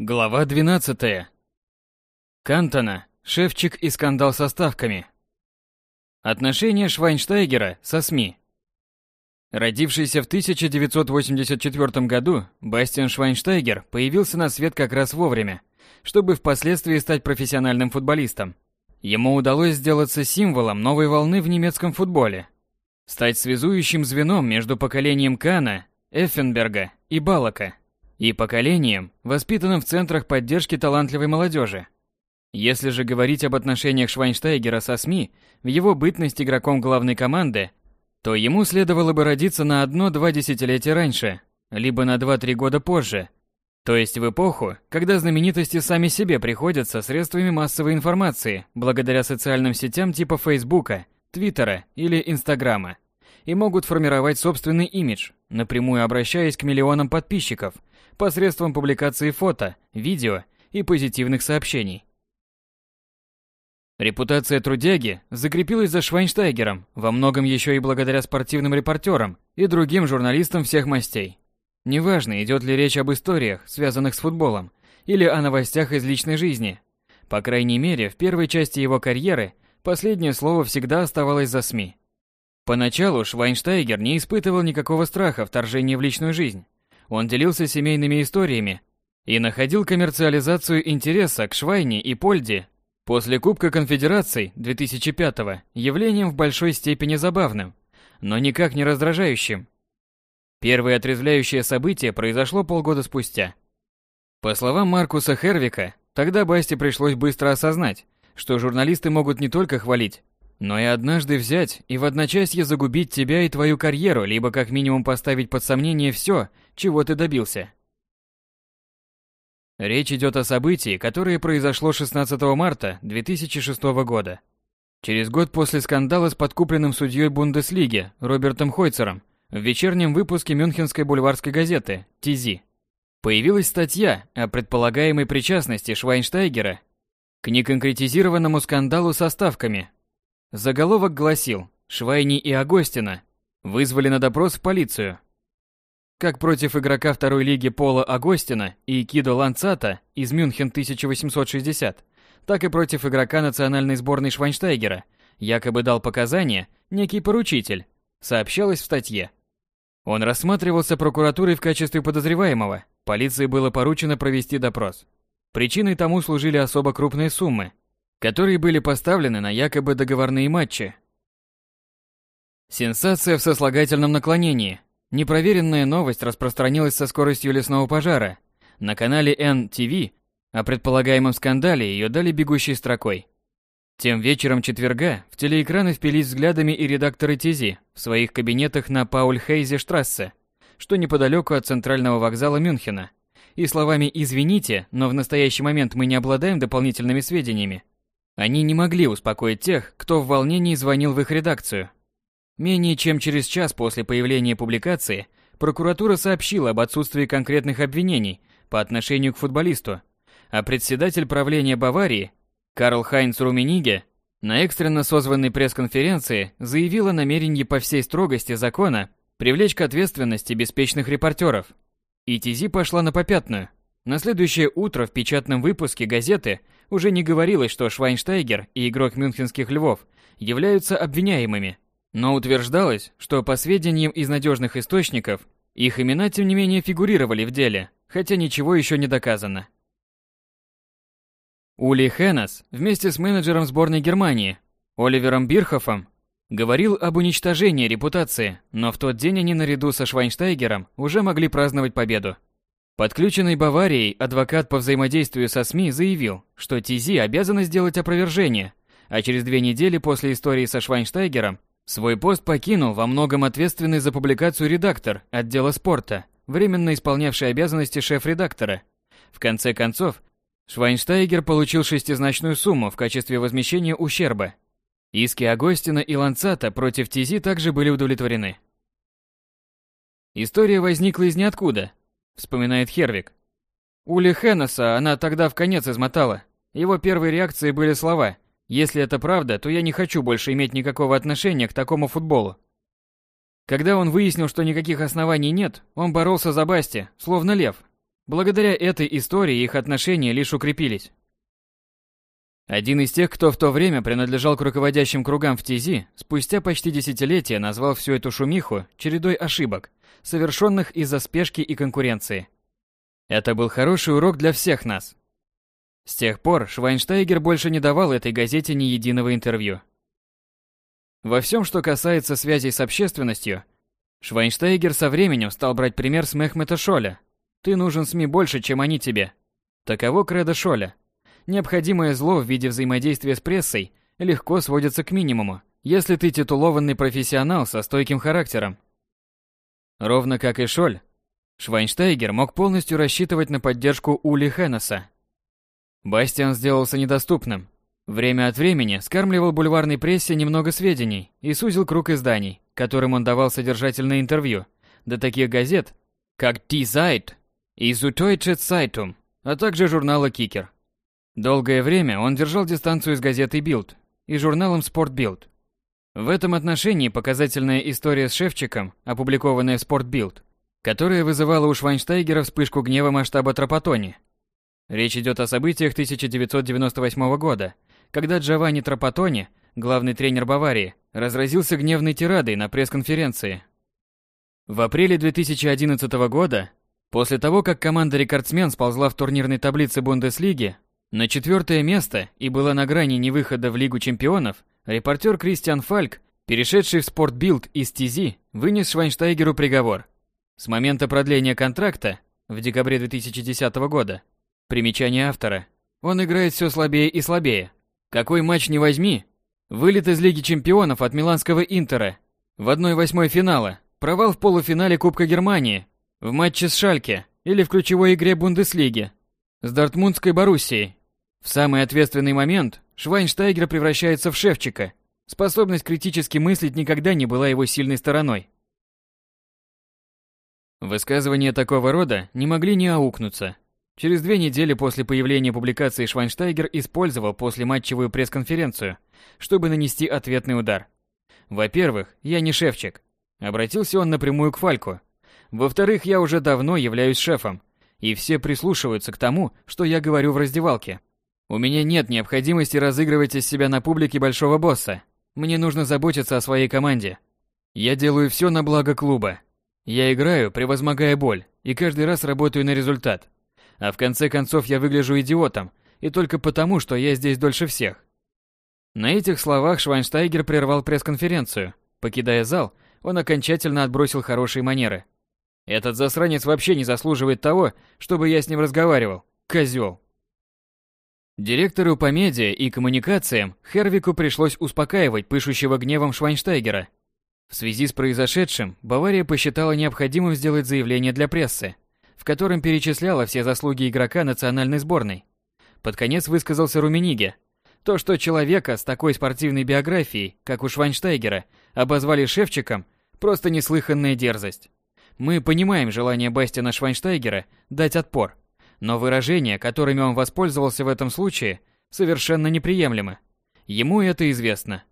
Глава 12. Кантона, шефчик и скандал со ставками. Отношения Швайнштайгера со СМИ. Родившийся в 1984 году, Бастиан Швайнштайгер появился на свет как раз вовремя, чтобы впоследствии стать профессиональным футболистом. Ему удалось сделаться символом новой волны в немецком футболе, стать связующим звеном между поколением Кана, Эффенберга и Балака – и поколением, воспитанным в центрах поддержки талантливой молодежи. Если же говорить об отношениях Швайнштайгера со СМИ в его бытность игроком главной команды, то ему следовало бы родиться на одно-два десятилетия раньше, либо на два-три года позже, то есть в эпоху, когда знаменитости сами себе приходятся средствами массовой информации благодаря социальным сетям типа Фейсбука, Твиттера или Инстаграма и могут формировать собственный имидж, напрямую обращаясь к миллионам подписчиков – посредством публикации фото, видео и позитивных сообщений. Репутация трудяги закрепилась за Швайнштайгером, во многом еще и благодаря спортивным репортерам и другим журналистам всех мастей. Неважно, идет ли речь об историях, связанных с футболом, или о новостях из личной жизни. По крайней мере, в первой части его карьеры последнее слово всегда оставалось за СМИ. Поначалу Швайнштайгер не испытывал никакого страха вторжения в личную жизнь. Он делился семейными историями и находил коммерциализацию интереса к Швайне и Польде после Кубка Конфедераций 2005 явлением в большой степени забавным, но никак не раздражающим. Первое отрезвляющее событие произошло полгода спустя. По словам Маркуса Хервика, тогда Басте пришлось быстро осознать, что журналисты могут не только хвалить, но и однажды взять и в одночасье загубить тебя и твою карьеру, либо как минимум поставить под сомнение все, чего ты добился. Речь идет о событии, которое произошло 16 марта 2006 года. Через год после скандала с подкупленным судьей Бундеслиги Робертом Хойцером в вечернем выпуске Мюнхенской бульварской газеты «Тизи» появилась статья о предполагаемой причастности Швайнштайгера к неконкретизированному скандалу со ставками Заголовок гласил «Швайни и Агостина вызвали на допрос в полицию». Как против игрока второй лиги Пола Агостина и Кидо Ланцата из Мюнхен 1860, так и против игрока национальной сборной Швайнштайгера, якобы дал показания некий поручитель, сообщалось в статье. Он рассматривался прокуратурой в качестве подозреваемого, полиции было поручено провести допрос. Причиной тому служили особо крупные суммы, которые были поставлены на якобы договорные матчи. Сенсация в сослагательном наклонении. Непроверенная новость распространилась со скоростью лесного пожара. На канале NTV о предполагаемом скандале ее дали бегущей строкой. Тем вечером четверга в телеэкраны впились взглядами и редакторы ТИЗИ в своих кабинетах на Пауль-Хейзе-штрассе, что неподалеку от центрального вокзала Мюнхена, и словами «извините, но в настоящий момент мы не обладаем дополнительными сведениями», они не могли успокоить тех, кто в волнении звонил в их редакцию. Менее чем через час после появления публикации прокуратура сообщила об отсутствии конкретных обвинений по отношению к футболисту, а председатель правления Баварии Карл Хайнц Румениге на экстренно созванной пресс-конференции заявил о намерении по всей строгости закона привлечь к ответственности беспечных репортеров. И Тизи пошла на попятную. На следующее утро в печатном выпуске газеты уже не говорилось, что Швайнштайгер и игрок мюнхенских львов являются обвиняемыми, но утверждалось, что по сведениям из надежных источников, их имена тем не менее фигурировали в деле, хотя ничего еще не доказано. Ули Хеннес вместе с менеджером сборной Германии Оливером Бирхофом говорил об уничтожении репутации, но в тот день они наряду со Швайнштайгером уже могли праздновать победу. Подключенный Баварией адвокат по взаимодействию со СМИ заявил, что ТИЗИ обязана сделать опровержение, а через две недели после истории со Швайнштайгером свой пост покинул во многом ответственный за публикацию редактор отдела спорта, временно исполнявший обязанности шеф-редактора. В конце концов, Швайнштайгер получил шестизначную сумму в качестве возмещения ущерба. Иски Агостина и Ланцата против ТИЗИ также были удовлетворены. История возникла из ниоткуда, вспоминает Хервик. Ули Хеннеса она тогда в конец измотала. Его первой реакцией были слова «Если это правда, то я не хочу больше иметь никакого отношения к такому футболу». Когда он выяснил, что никаких оснований нет, он боролся за Басти, словно лев. Благодаря этой истории их отношения лишь укрепились. Один из тех, кто в то время принадлежал к руководящим кругам в ТИЗИ, спустя почти десятилетие назвал всю эту шумиху чередой ошибок, совершенных из-за спешки и конкуренции. Это был хороший урок для всех нас. С тех пор Швайнштайгер больше не давал этой газете ни единого интервью. Во всем, что касается связей с общественностью, Швайнштайгер со временем стал брать пример с Мехмета Шоля. «Ты нужен СМИ больше, чем они тебе». Таково кредо Шоля. Необходимое зло в виде взаимодействия с прессой легко сводится к минимуму, если ты титулованный профессионал со стойким характером. Ровно как и Шоль, Швайнштайгер мог полностью рассчитывать на поддержку Ули Хеннесса. Бастиан сделался недоступным. Время от времени скармливал бульварной прессе немного сведений и сузил круг изданий, которым он давал содержательное интервью, до таких газет, как Die Zeit и Süddeutsche Zeitung, а также журнала Кикер. Долгое время он держал дистанцию с газетой Bild и журналом Sport Bild. В этом отношении показательная история с Шевчиком, опубликованная в Sport Bild, которая вызывала у Швайнштайгера вспышку гнева масштаба Тропатони. Речь идет о событиях 1998 года, когда Джованни Тропатони, главный тренер Баварии, разразился гневной тирадой на пресс-конференции. В апреле 2011 года, после того, как команда «Рекордсмен» сползла в турнирной таблице Бундеслиги, на четвертое место и была на грани невыхода в Лигу чемпионов, репортер Кристиан Фальк, перешедший в Sport Bild из ТИЗИ, вынес Швайнштайгеру приговор. С момента продления контракта, в декабре 2010 года, примечание автора, он играет все слабее и слабее. Какой матч не возьми, вылет из Лиги чемпионов от миланского Интера, в 1-8 финала, провал в полуфинале Кубка Германии, в матче с Шальке или в ключевой игре Бундеслиги с Дортмундской Боруссией в самый ответственный момент Швайнштайгер превращается в шефчика. Способность критически мыслить никогда не была его сильной стороной. Высказывания такого рода не могли не аукнуться. Через две недели после появления публикации Швайнштайгер использовал послематчевую пресс-конференцию, чтобы нанести ответный удар. Во-первых, я не шефчик. Обратился он напрямую к Фальку. Во-вторых, я уже давно являюсь шефом, и все прислушиваются к тому, что я говорю в раздевалке. У меня нет необходимости разыгрывать из себя на публике большого босса. Мне нужно заботиться о своей команде. Я делаю все на благо клуба. Я играю, превозмогая боль, и каждый раз работаю на результат. А в конце концов я выгляжу идиотом, и только потому, что я здесь дольше всех. На этих словах Швайнштайгер прервал пресс-конференцию. Покидая зал, он окончательно отбросил хорошие манеры. Этот засранец вообще не заслуживает того, чтобы я с ним разговаривал. Козел. Директору по медиа и коммуникациям Хервику пришлось успокаивать пышущего гневом Швайнштайгера. В связи с произошедшим Бавария посчитала необходимым сделать заявление для прессы, котором перечисляла все заслуги игрока национальной сборной. Под конец высказался Румениге. То, что человека с такой спортивной биографией, как у Швайнштайгера, обозвали шефчиком, просто неслыханная дерзость. Мы понимаем желание Бастина Швайнштайгера дать отпор, но выражения, которыми он воспользовался в этом случае, совершенно неприемлемы. Ему это известно.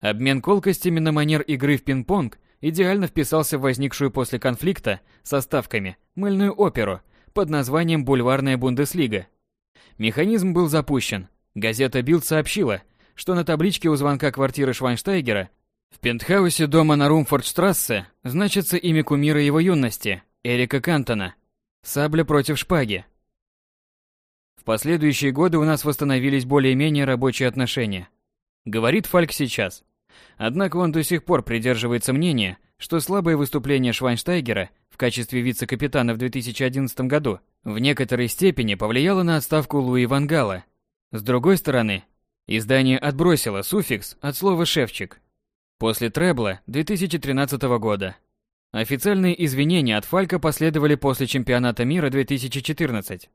Обмен колкостями на манер игры в пинг-понг идеально вписался в возникшую после конфликта со ставками мыльную оперу под названием «Бульварная Бундеслига». Механизм был запущен. Газета «Билд» сообщила, что на табличке у звонка квартиры Швайнштайгера в пентхаусе дома на Румфордштрассе значится имя кумира его юности, Эрика Кантона – Сабля против шпаги. В последующие годы у нас восстановились более-менее рабочие отношения. Говорит Фальк сейчас. Однако он до сих пор придерживается мнения, что слабое выступление Швайнштайгера в качестве вице-капитана в 2011 году в некоторой степени повлияло на отставку Луи Вангала. С другой стороны, издание отбросило суффикс от слова «шефчик» после требла 2013 года. Официальные извинения от Фалька последовали после чемпионата мира 2014.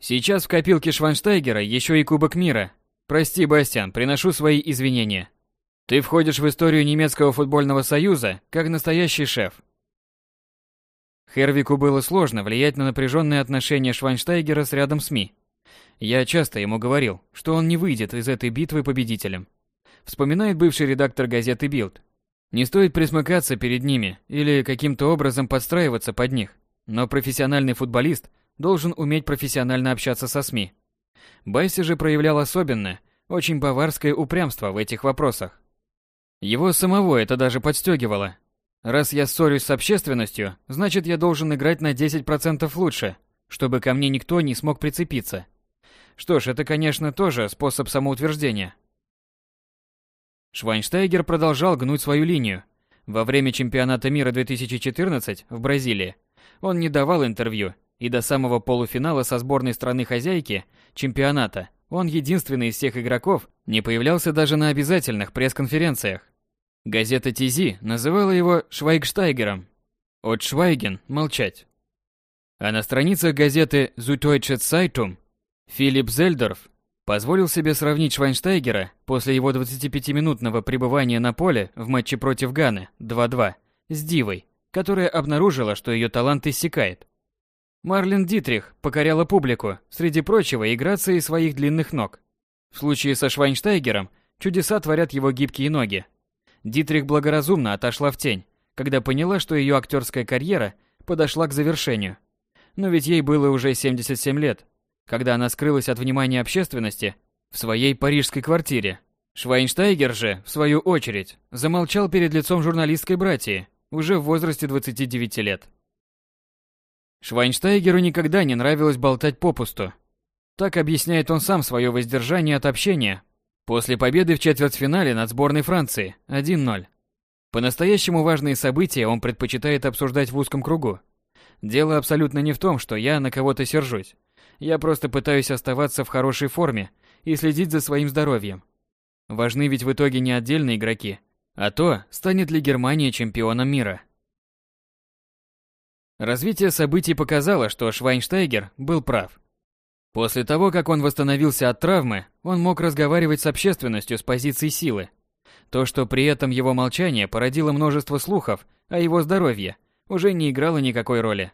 Сейчас в копилке Шванштайгера еще и Кубок мира. Прости, Бастиан, приношу свои извинения. Ты входишь в историю немецкого футбольного союза как настоящий шеф. Хервику было сложно влиять на напряженные отношения Шванштайгера с рядом СМИ. Я часто ему говорил, что он не выйдет из этой битвы победителем. Вспоминает бывший редактор газеты «Билд», не стоит присмыкаться перед ними или каким-то образом подстраиваться под них. но профессиональный футболист должен уметь профессионально общаться со СМИ. Байси же проявлял особенное, очень баварское упрямство в этих вопросах. Его самого это даже подстегивало. Раз я ссорюсь с общественностью, значит я должен играть на 10% лучше, чтобы ко мне никто не смог прицепиться. Что ж, это, конечно, тоже способ самоутверждения. Швайнштайгер продолжал гнуть свою линию. Во время чемпионата мира 2014 в Бразилии он не давал интервью, и до самого полуфинала со сборной страны-хозяйки чемпионата он единственный из всех игроков не появлялся даже на обязательных пресс-конференциях. Газета ТИЗИ называла его Швайгштайгером. От Швайген – молчать. А на страницах газеты Süddeutsche Zeitung Филипп Зельдорф позволил себе сравнить Швайнштайгера после его 25-минутного пребывания на поле в матче против Ганы 2-2 с Дивой, которая обнаружила, что ее талант иссякает. Марлен Дитрих покоряла публику, среди прочего и грацией своих длинных ног. В случае со Швайнштайгером чудеса творят его гибкие ноги. Дитрих благоразумно отошла в тень, когда поняла, что ее актерская карьера подошла к завершению. Но ведь ей было уже 77 лет, когда она скрылась от внимания общественности в своей парижской квартире. Швайнштайгер же, в свою очередь, замолчал перед лицом журналистской братьи, уже в возрасте 29 лет. Швайнштайгеру никогда не нравилось болтать попусту. Так объясняет он сам свое воздержание от общения после победы в четвертьфинале над сборной Франции 1-0. По-настоящему важные события он предпочитает обсуждать в узком кругу. Дело абсолютно не в том, что я на кого-то сержусь. Я просто пытаюсь оставаться в хорошей форме и следить за своим здоровьем. Важны ведь в итоге не отдельные игроки, а то, станет ли Германия чемпионом мира. Развитие событий показало, что Швайнштайгер был прав. После того, как он восстановился от травмы, он мог разговаривать с общественностью с позиции силы. То, что при этом его молчание породило множество слухов о его здоровье, уже не играло никакой роли.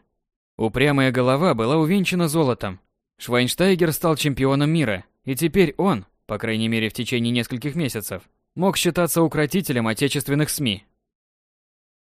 Упрямая голова была увенчана золотом. Швайнштайгер стал чемпионом мира, и теперь он, по крайней мере в течение нескольких месяцев, мог считаться укротителем отечественных СМИ.